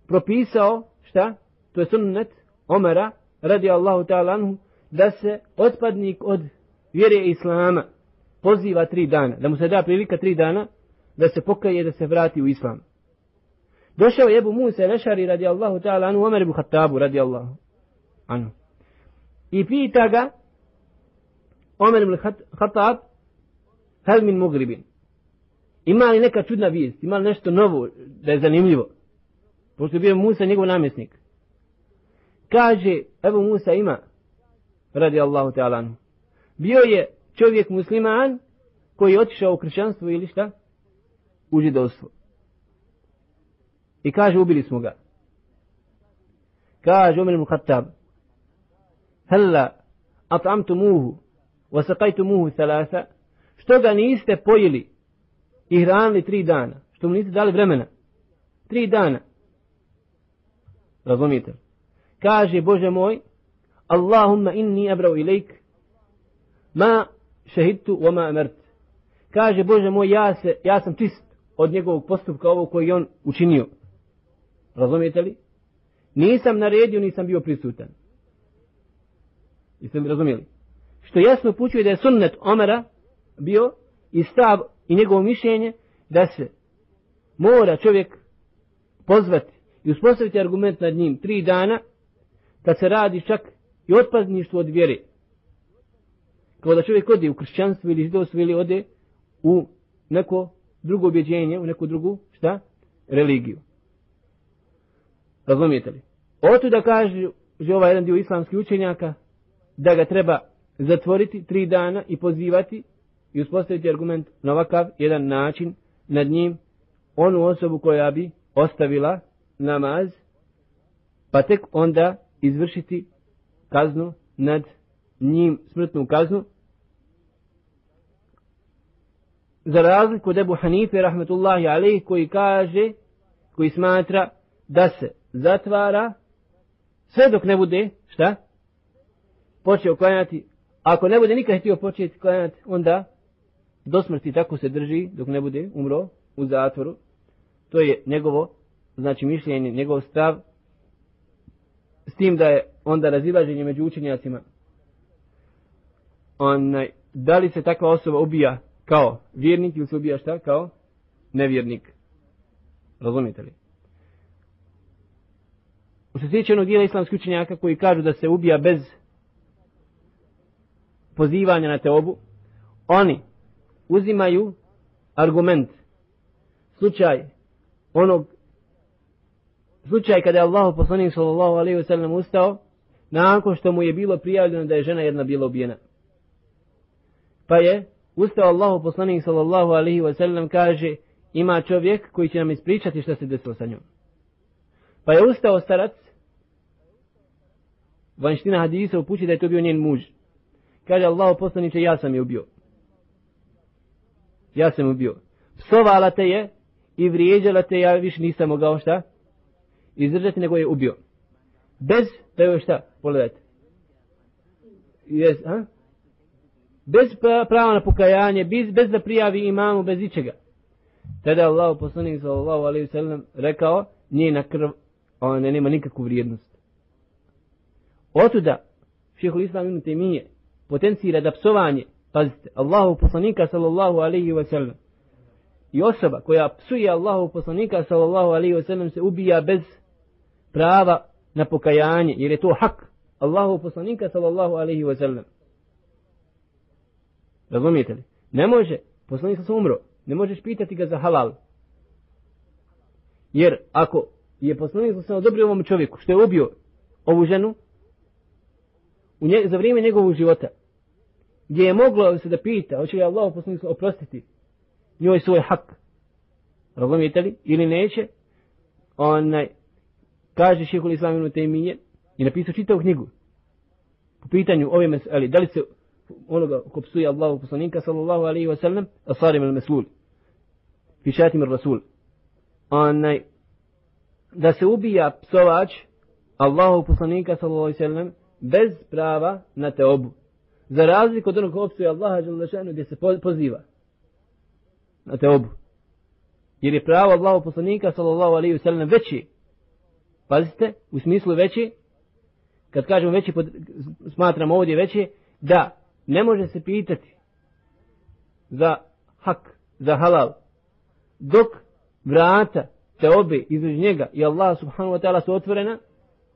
propisao, šta? To je sunnet Omera, radi Allahu ta'ala anhu, da se otpadnik od vjere Islama poziva tri dana, da mu se da prilika tri dana, da se pokaje da se vrati u islam. Došao je Ebu Musa Lešari radi Allahu ta'ala anu, Omer ibu Hattabu radi Allahu anu. i pita ga Omer ibn Khattab hel min mugribin? Ima li neka čudna vijest? Ima li nešto novo da je zanimljivo? Pošto je bio Musa njegov namjesnik. Kaže evo Musa ima radi Allahu ta'ala bio je čovjek musliman koji je otišao u kršćanstvo ili šta? U židovstvo. I kaže ubili smo ga. Kaže Omer ibn Khattab hella at'amtumuhu wa saqaytumuhu thalatha. Što ga niste pojili i hranili tri dana? Što mu niste dali vremena? Tri dana. Razumite kaže Bože moj Allahumma inni abrau ilajk ma šehidtu wa ma amert kaže Bože moj ja, se, ja sam čist od njegovog postupka ovog koji on učinio razumijete li nisam naredio nisam bio prisutan Jeste mi razumijeli? Što jasno pućuje da je sunnet Omera bio i stav i njegovo mišljenje da se mora čovjek pozvati i uspostaviti argument nad njim tri dana kad se radi čak i otpazništvo od vjere. Kao da čovjek ode u kršćanstvo ili židovstvo ili ode u neko drugo objeđenje, u neku drugu, šta? Religiju. Razumijete li? Oto da kaže ovaj jedan dio islamskih učenjaka, da ga treba zatvoriti tri dana i pozivati i uspostaviti argument na ovakav jedan način nad njim onu osobu koja bi ostavila namaz pa tek onda izvršiti kaznu nad njim smrtnu kaznu za razliku od Ebu Hanife rahmetullahi alaih koji kaže koji smatra da se zatvara sve dok ne bude šta počeo klanjati, ako ne bude nikad htio početi klanjati, onda do smrti tako se drži dok ne bude umro u zatvoru. To je njegovo, znači mišljenje, njegov stav, s tim da je onda razilaženje među učenjacima. Onaj, da li se takva osoba ubija kao vjernik ili se ubija šta? Kao nevjernik. Razumite li? U se tiče onog dijela islamskih učenjaka koji kažu da se ubija bez pozivanja na teobu, oni uzimaju argument, slučaj onog, slučaj kada je Allah poslanik sallallahu alaihi wasallam ustao, nakon što mu je bilo prijavljeno da je žena jedna bila ubijena. Pa je ustao Allahu poslanik sallallahu alaihi wasallam kaže, ima čovjek koji će nam ispričati što se desilo sa njom. Pa je ustao starac, vanština hadisa upući da je to bio njen muž. Kaže Allah poslaniče, ja sam je ubio. Ja sam ubio. Psovala te je i vrijeđala te, ja više nisam mogao šta? Izdržati, nego je ubio. Bez, da je šta? Pogledajte. Jes, ha? Bez prava na pokajanje, bez, bez da prijavi imamu, bez ičega. Tada je Allah poslanik sallallahu alaihi sallam rekao, nije na krv, ona nema nikakvu vrijednost. Otuda, šehol islam ibn temije, potencira da psovanje, pazite, Allahu poslanika sallallahu alaihi wa sallam, i osoba koja psuje Allahu poslanika sallallahu alaihi wa sallam se ubija bez prava na pokajanje, jer je to hak Allahu poslanika sallallahu alaihi wa sallam. Razumijete li? Ne može, poslanik sam umro, ne možeš pitati ga za halal. Jer ako je poslanik sam odobrio ovom čovjeku što je ubio ovu ženu, u nje, za vrijeme njegovog života, gdje je moglo se da pita, hoće li Allah poslanik oprostiti njoj svoj hak, razumijete li, ili neće, onaj, kaže šehol islaminu ibn Taymiye, i napisao čitavu knjigu, po pitanju ove meseli, da li se onoga ko psuje Allahu poslanika sallallahu alaihi wa sallam, asarim al meslul, fišatim al rasul, onaj, da se ubija psovač Allahu poslanika sallallahu alaihi wa sallam, bez prava na teobu. Za razliku od onog opsuje Allaha Đalešanu gdje se poziva na teobu. Jer je pravo Allahu poslanika sallallahu alaihi sallam veći. Pazite, u smislu veći, kad kažemo veći, pod, smatramo ovdje veći, da ne može se pitati za hak, za halal, dok vrata te obe između njega i Allah subhanahu wa ta'ala su otvorena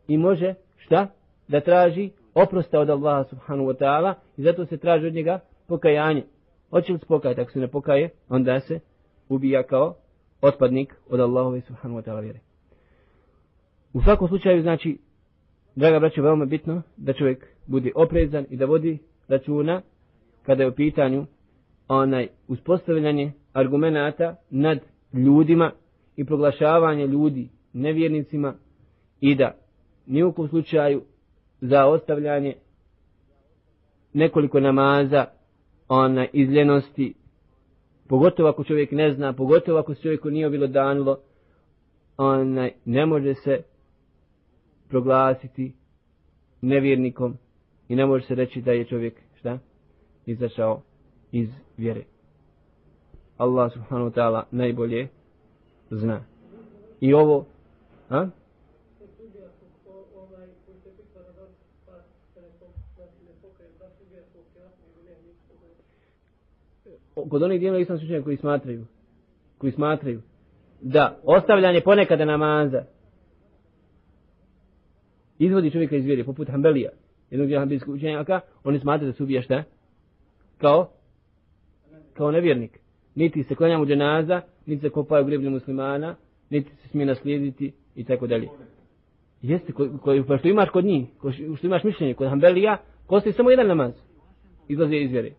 i može šta? da traži oprosta od Allaha subhanahu wa ta'ala i zato se traži od njega pokajanje. Hoće li se pokajati? Ako se ne pokaje, onda se ubija kao otpadnik od Allahove subhanahu wa ta'ala vjere. U svakom slučaju, znači, draga braćo, veoma bitno da čovjek bude oprezan i da vodi računa kada je u pitanju onaj uspostavljanje argumenata nad ljudima i proglašavanje ljudi nevjernicima i da ni u kom slučaju za ostavljanje nekoliko namaza ona izljenosti pogotovo ako čovjek ne zna pogotovo ako se čovjeku nije bilo danilo ona ne može se proglasiti nevjernikom i ne može se reći da je čovjek šta? Izašao iz vjere. Allah subhanahu wa ta'ala najbolje zna. I ovo a? kod onih dijela islamskih učenjaka koji smatraju koji smatraju da ostavljanje ponekada namaza izvodi čovjeka iz vjere poput Hanbelija jednog dijela učenjaka oni smatraju da se ubija šta? Kao? Kao nevjernik. Niti se klanja mu dženaza niti se kopaju greblje muslimana niti se smije naslijediti i tako dalje. Jeste ko, ko, pa što imaš kod njih ko, što imaš mišljenje kod Hanbelija kosti samo jedan namaz. Izlazi iz vjere.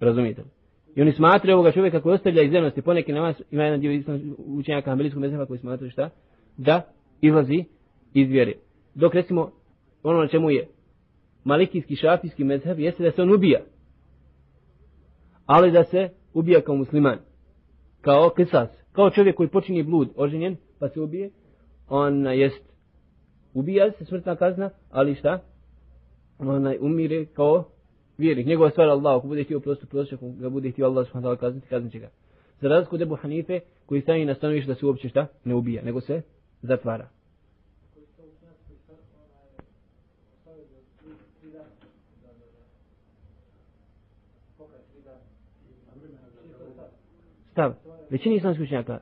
Razumijete li? I oni smatraju ovoga čovjeka koji ostavlja iz zemnosti, poneki namaz, ima jedan dio učenjaka Hanbelijskog mezheba koji smatraju šta? Da izlazi iz vjere. Dok recimo ono na čemu je malikijski šafijski mezheb jeste da se on ubija. Ali da se ubija kao musliman. Kao kisas. Kao čovjek koji počinje blud oženjen pa se ubije. On jest ubija se smrtna kazna, ali šta? On umire kao vjernik, njegova stvar Allah, ako bude htio prosto prosto, ako ga bude htio Allah subhanahu wa ta'ala kazniti, kaznit će ga. Za razliku od Ebu Hanife, koji stani na stanovište da se uopće šta? Ne ubija, nego se zatvara. Stav. Većini islamskih učenjaka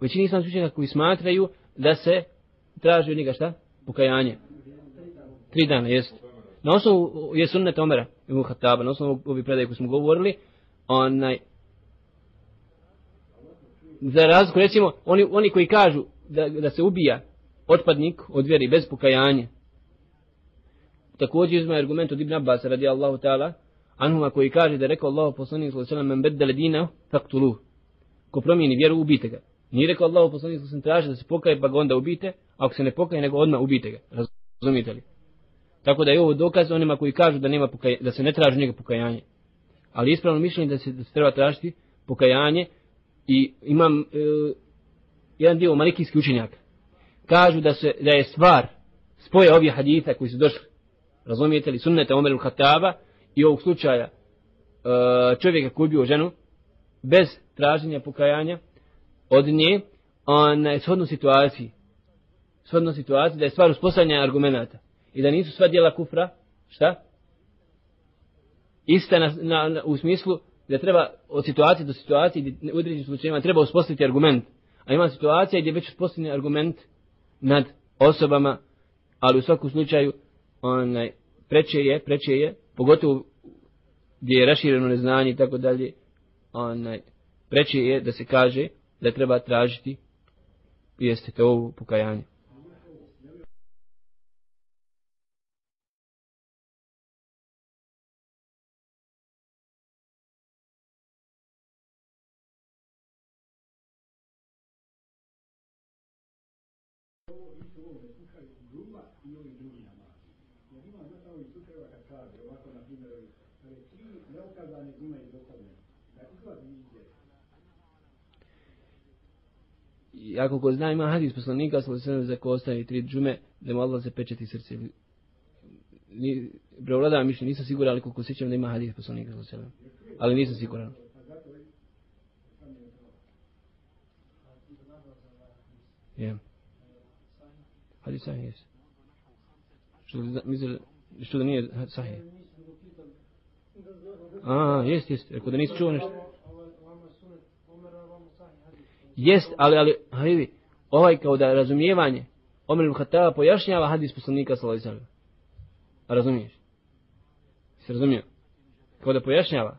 većini islamskih učenjaka koji smatraju da se traži od njega šta? Pokajanje. Tri dana, jest. Na osnovu je sunnet Omera i Muhataba, na osnovu ovih predaje koje smo govorili, onaj, za razliku, recimo, oni, oni koji kažu da, da se ubija otpadnik od vjeri bez pokajanja, također uzme argument od Ibn Abbas radi Allahu ta'ala, Anhuma koji kaže da rekao Allah poslanik sallallahu alejhi ve sellem men beddel dina faqtuluhu. Ko promijeni vjeru ubite ga. Nije rekao Allahu poslanik da se traži da se pokaje pa ga onda ubite, ako se ne pokaje nego odmah ubite ga. Razumite li? Tako da je ovo dokaz onima koji kažu da nema pokaj, da se ne traži njega pokajanje. Ali ispravno mišljenje da se, da se treba tražiti pokajanje i imam e, jedan dio malikijski učenjaka. Kažu da se da je stvar spoje ovih haditha koji su došli. Razumijete li? Sunnete Omeru Hataba i ovog slučaja e, čovjeka koji bio ženu bez traženja pokajanja od nje on je shodno situaciji shodno situaciji da je stvar uspostavljanja argumenta i da nisu sva dijela kufra šta? ista na, na, na, u smislu da treba od situacije do situacije u određenim slučajima treba uspostaviti argument a ima situacija gdje već uspostavljen argument nad osobama ali u svakom slučaju onaj, preče je, preče je pogotovo gdje je rašireno neznanje i tako dalje onaj, preče je da se kaže da treba tražiti jeste to pokajanje. Ja koliko znam ima hadis poslanika sa sve za ko i tri džume da mu Allah se pečeti srce ni preovlada mišljenje nisam siguran ali koliko sjećam da ima hadis poslanika sa sve ali nisam siguran je yeah. hadis sahih jes što da, misle, što da nije sahih A, jest, jest. Rekao da nisi čuo nešto. Jest, ali, ali, hajde, ovaj kao da razumijevanje, Omer ibn Khattaba pojašnjava hadis poslanika sallallahu alejhi ve sellem. Razumiješ? Se razumije? Kao da pojašnjava.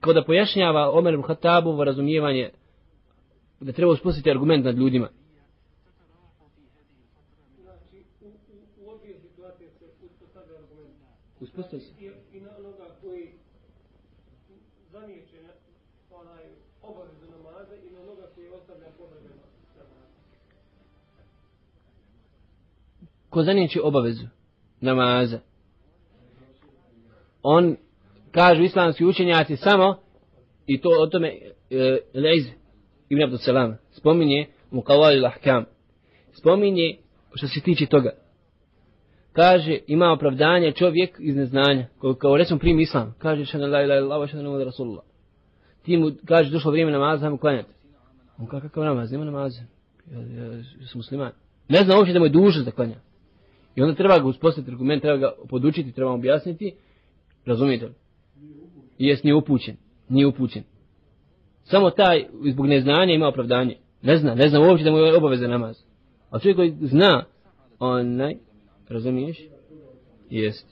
Kao da pojašnjava Omer ibn Khattabu razumijevanje da treba uspostaviti argument nad ljudima. Uspostavi se. i na onoga koji zaniječe onaj obavezu namaza i na onoga koji ostavlja povremeno namaza. Ko zanijeći obavezu namaza, on, kažu islamski učenjaci, samo, i to o tome, e, Leiz ibn Abdul Salam, spominje mu kavali lahkam, spominje što se tiče toga, kaže, ima opravdanje čovjek iz neznanja, kao, kao recimo primi islam, kaže, šana la ilaha illallah, šana muhammed rasulullah. Ti mu kaže, došlo vrijeme namaza, mu klanjati. On kaže, kakav namaz, nema namaza. Ja, ja, ja sam musliman. Ne zna uopće da mu je dužnost da klanja. I onda treba ga uspostaviti argument, treba ga podučiti, treba mu objasniti. Razumijete li? Jes, nije upućen. Nije upućen. Samo taj, zbog neznanja ima opravdanje. Ne zna, ne zna uopće da mu je obaveza namaz. A čovjek koji zna, onaj, razumiješ? Jest.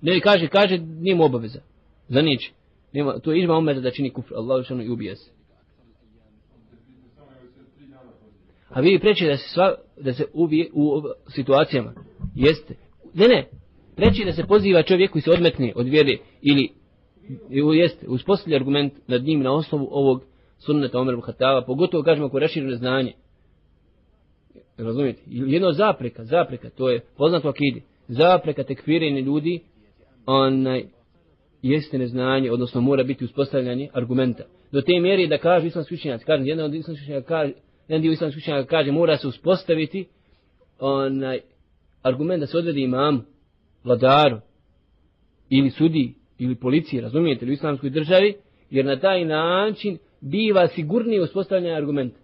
Ne, kaže, kaže, nije mu obaveza. Za nič. Nema, to je izma umeta da čini kufr, Allah učinu i ubija se. A vi preći da se sva, da se ubije u situacijama. Jeste. Ne, ne. Reći da se poziva čovjek koji se odmetne od vjere ili jeste, uspostavlja argument nad njim na osnovu ovog sunneta Omer Buhatava, pogotovo kažemo ako raširuje znanje. Razumijete? Jedno zapreka, zapreka, to je poznato akidi. Zapreka tekfirenja ljudi, onaj, jeste neznanje, odnosno mora biti uspostavljanje argumenta. Do te mjere da kaže islamski učenjac, kaže, jedan od islamski učenjaka kaže, jedan dio islamski učenjaka kaže, mora se uspostaviti onaj argument da se odvede imam, vladaru, ili sudi, ili policiji, razumijete, u islamskoj državi, jer na taj način biva sigurniji uspostavljanje argumenta.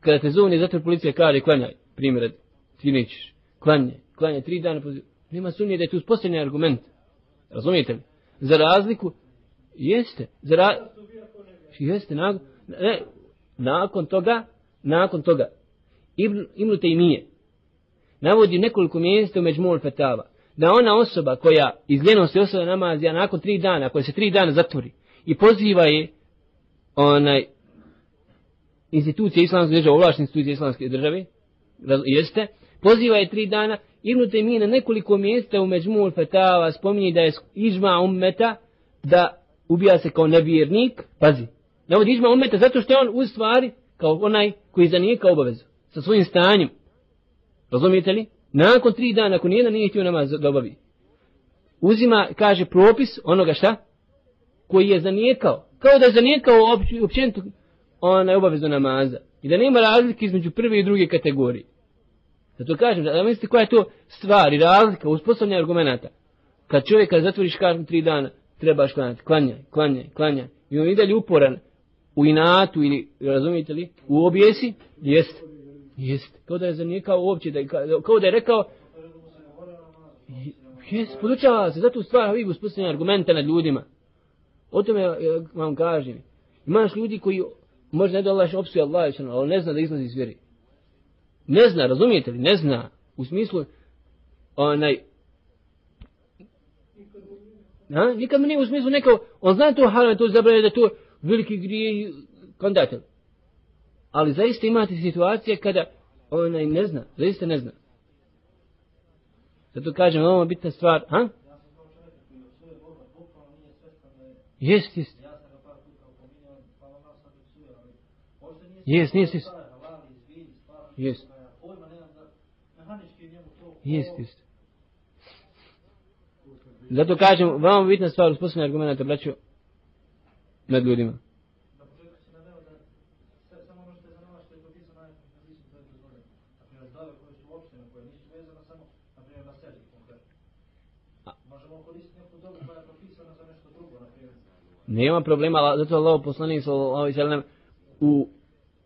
Kada te zovni zatvor policija kaže, klanjaj, primjer, ti nećeš, klanjaj, klanjaj, tri dana, nema sumnje da je tu uspostavljanje argument. Razumijete li? Za razliku, jeste, za ra... jeste, nakon, ne, nakon toga, nakon toga, Ibn, Ibn Tejmije, navodi nekoliko mjesta u Međmul Fetava, da ona osoba koja iz ljenosti osoba namazija nakon tri dana, koja se tri dana zatvori i poziva je onaj institucije islamske države, ovlašne institucije islamske države, jeste, poziva je tri dana, Ibn mi na nekoliko mjesta u Međmul Fetava spominje da je ižma ummeta da ubija se kao nevjernik, pazi, navodi ižma ummeta zato što je on u stvari kao onaj koji zanijeka obavezu sa svojim stanjem, Razumijete li? Nakon tri dana, ako nijedan nije htio namaz da obavi, uzima, kaže, propis onoga šta? Koji je zanijekao. Kao da je zanijekao općenito ona obavezno namaza. I da nema razlike između prve i druge kategorije. Zato kažem, da mislite koja je to stvar i razlika u argumenta. Kad čovjek kad zatvoriš kažem tri dana, trebaš klanjati, klanjaj, klanjaj, klanjaj. I on i dalje uporan u inatu ili, razumijete li, u objesi, jeste. Jeste. Kao da je zanijekao uopće, da je, kao da je rekao, jeste, podučava se, zato stvar vi uspostavljaju argumente nad ljudima. O tome ja vam kažem. Imaš ljudi koji možda ne da Allah opsuje Allah, ali ne zna da izlazi iz vjeri. Ne zna, razumijete li? Ne zna. U smislu, onaj, Ha? Nikad mu nije u smislu neko, on zna to haram, to zabranje, da to veliki grije kandatelj. Ali zaista imate situacije kada onaj ne zna, zaista ne zna. Zato kažem, ovo je bitna stvar, ha? Jest, jest. Jest, jest, jest. Jest. Jest, jest. Zato kažem, vama bitna stvar uspostavljena argumenta, braću, nad ljudima. Nema problema, zato Allah poslanik sallallahu alejhi ve u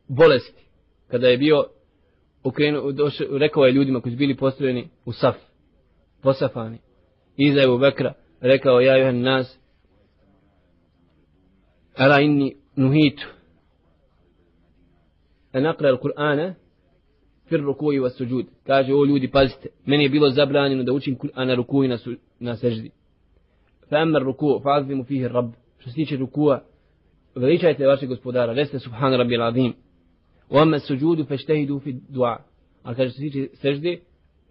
bolesti kada je bio okrenuo, došao, rekao je ljudima koji su bili postrojeni u saf, posafani, iza Ebu Bekra, rekao ja juhan nas, ala inni nuhitu, a nakra al-Kur'ana, fir rukuji vas suđud. Kaže, o ljudi, pazite, meni je bilo zabranjeno da učim Kur'an na rukuji na, su, na seždi. Fa amma ruku, fa azimu fihi rab. Što se tiče rukua, veličajte vašeg gospodara, reste subhana rabbil al-azim. U amma suđudu, feštehidu fi dua. A kaže, što se tiče sežde,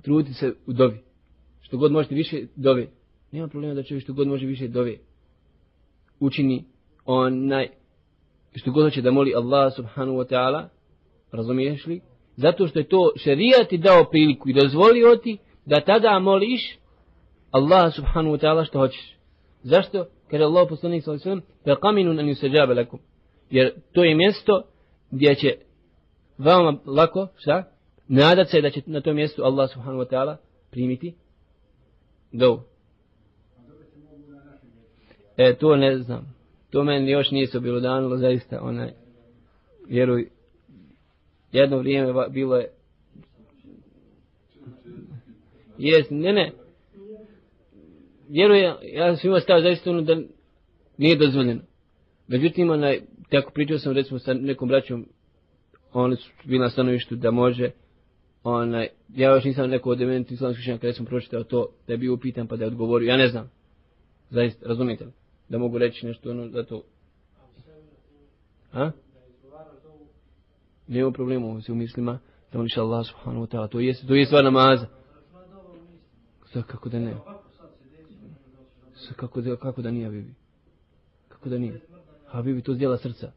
trudite se u dovi. Što god možete više dove. Nema problema da čovjek što god može više dove. Učini onaj, što god hoće da moli Allah subhanahu wa ta'ala, razumiješ li? Zato što je to šerijat ti dao priliku i dozvolio ti da tada moliš Allah subhanahu wa ta'ala što hoćeš. Zašto? Kaže Allah poslanik sallallahu alejhi ve sellem: "Fa an yustajaba lakum." Jer to je mjesto gdje će veoma lako, šta? Nadat se da će na tom mjestu Allah subhanahu wa ta'ala primiti do. E, to ne znam. To meni još nije se bilo danilo, zaista, onaj, vjeruj, jedno vrijeme bilo je, jes, ne, ne, vjeruje, ja sam imao stav zaista ono da nije dozvoljeno. Međutim, onaj, tako pričao sam recimo sa nekom braćom, oni su bili na stanovištu da može, onaj, ja još nisam neko od eventu islamskih učenjaka kada sam pročitao to, da je bio upitan pa da je odgovorio, ja ne znam, zaista, razumijete li, da mogu reći nešto ono, da to, a? Nema problema, ovo se u mislima, da on Allah subhanahu wa ta'ala, to je, to je stvar namaza. Sada kako da ne? Kako da, kako da nije, Bibi? Kako da nije? A Bibi, to je zdjela srca.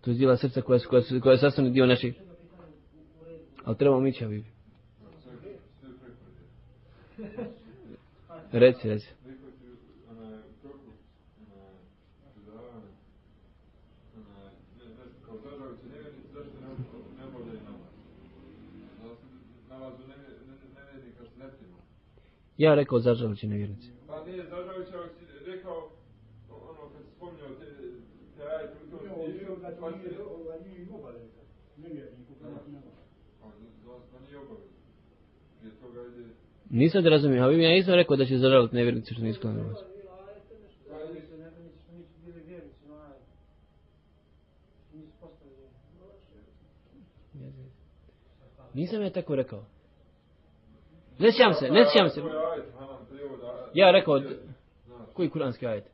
To je zdjela srca koja, koja, koja je sastavni dio naših. Ali trebamo ići, Habibi. Reci, reci. Ja rekao zažalući nevjernici. Nije ali si rekao, ono, kad si spomnjao te, te ajte u tom stišu, pa si... Pa nije obavezno. Prije toga ide... Nisam da razumijem, a ja nisam rekao da će zažaliti nevjernici što nisu klanili vas. Nisam ja tako rekao. Ne sjećam se, ne sjećam se. Ja rekao, koji kuranski ajet?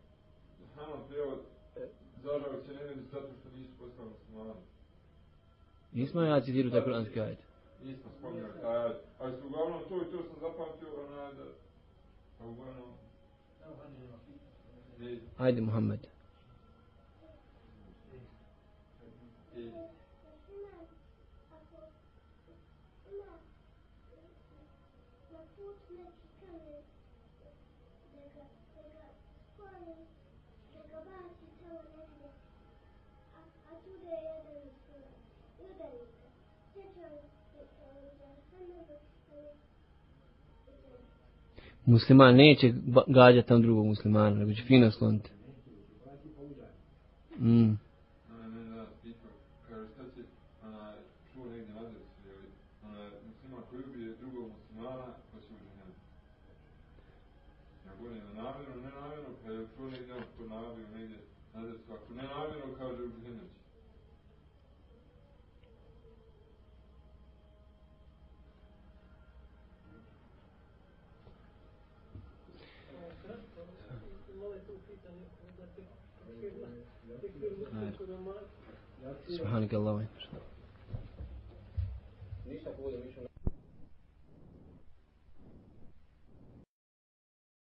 Nismo ja citirao taj kuranski ajet. Nismo spomnjali taj ajet. Ali su uglavnom to i to sam zapamtio, onaj da... A uglavnom... Ajde, Muhammed. Musliman neće gađati tam drugog muslimana, nego će fino sloniti. Mm. سبحانك اللهم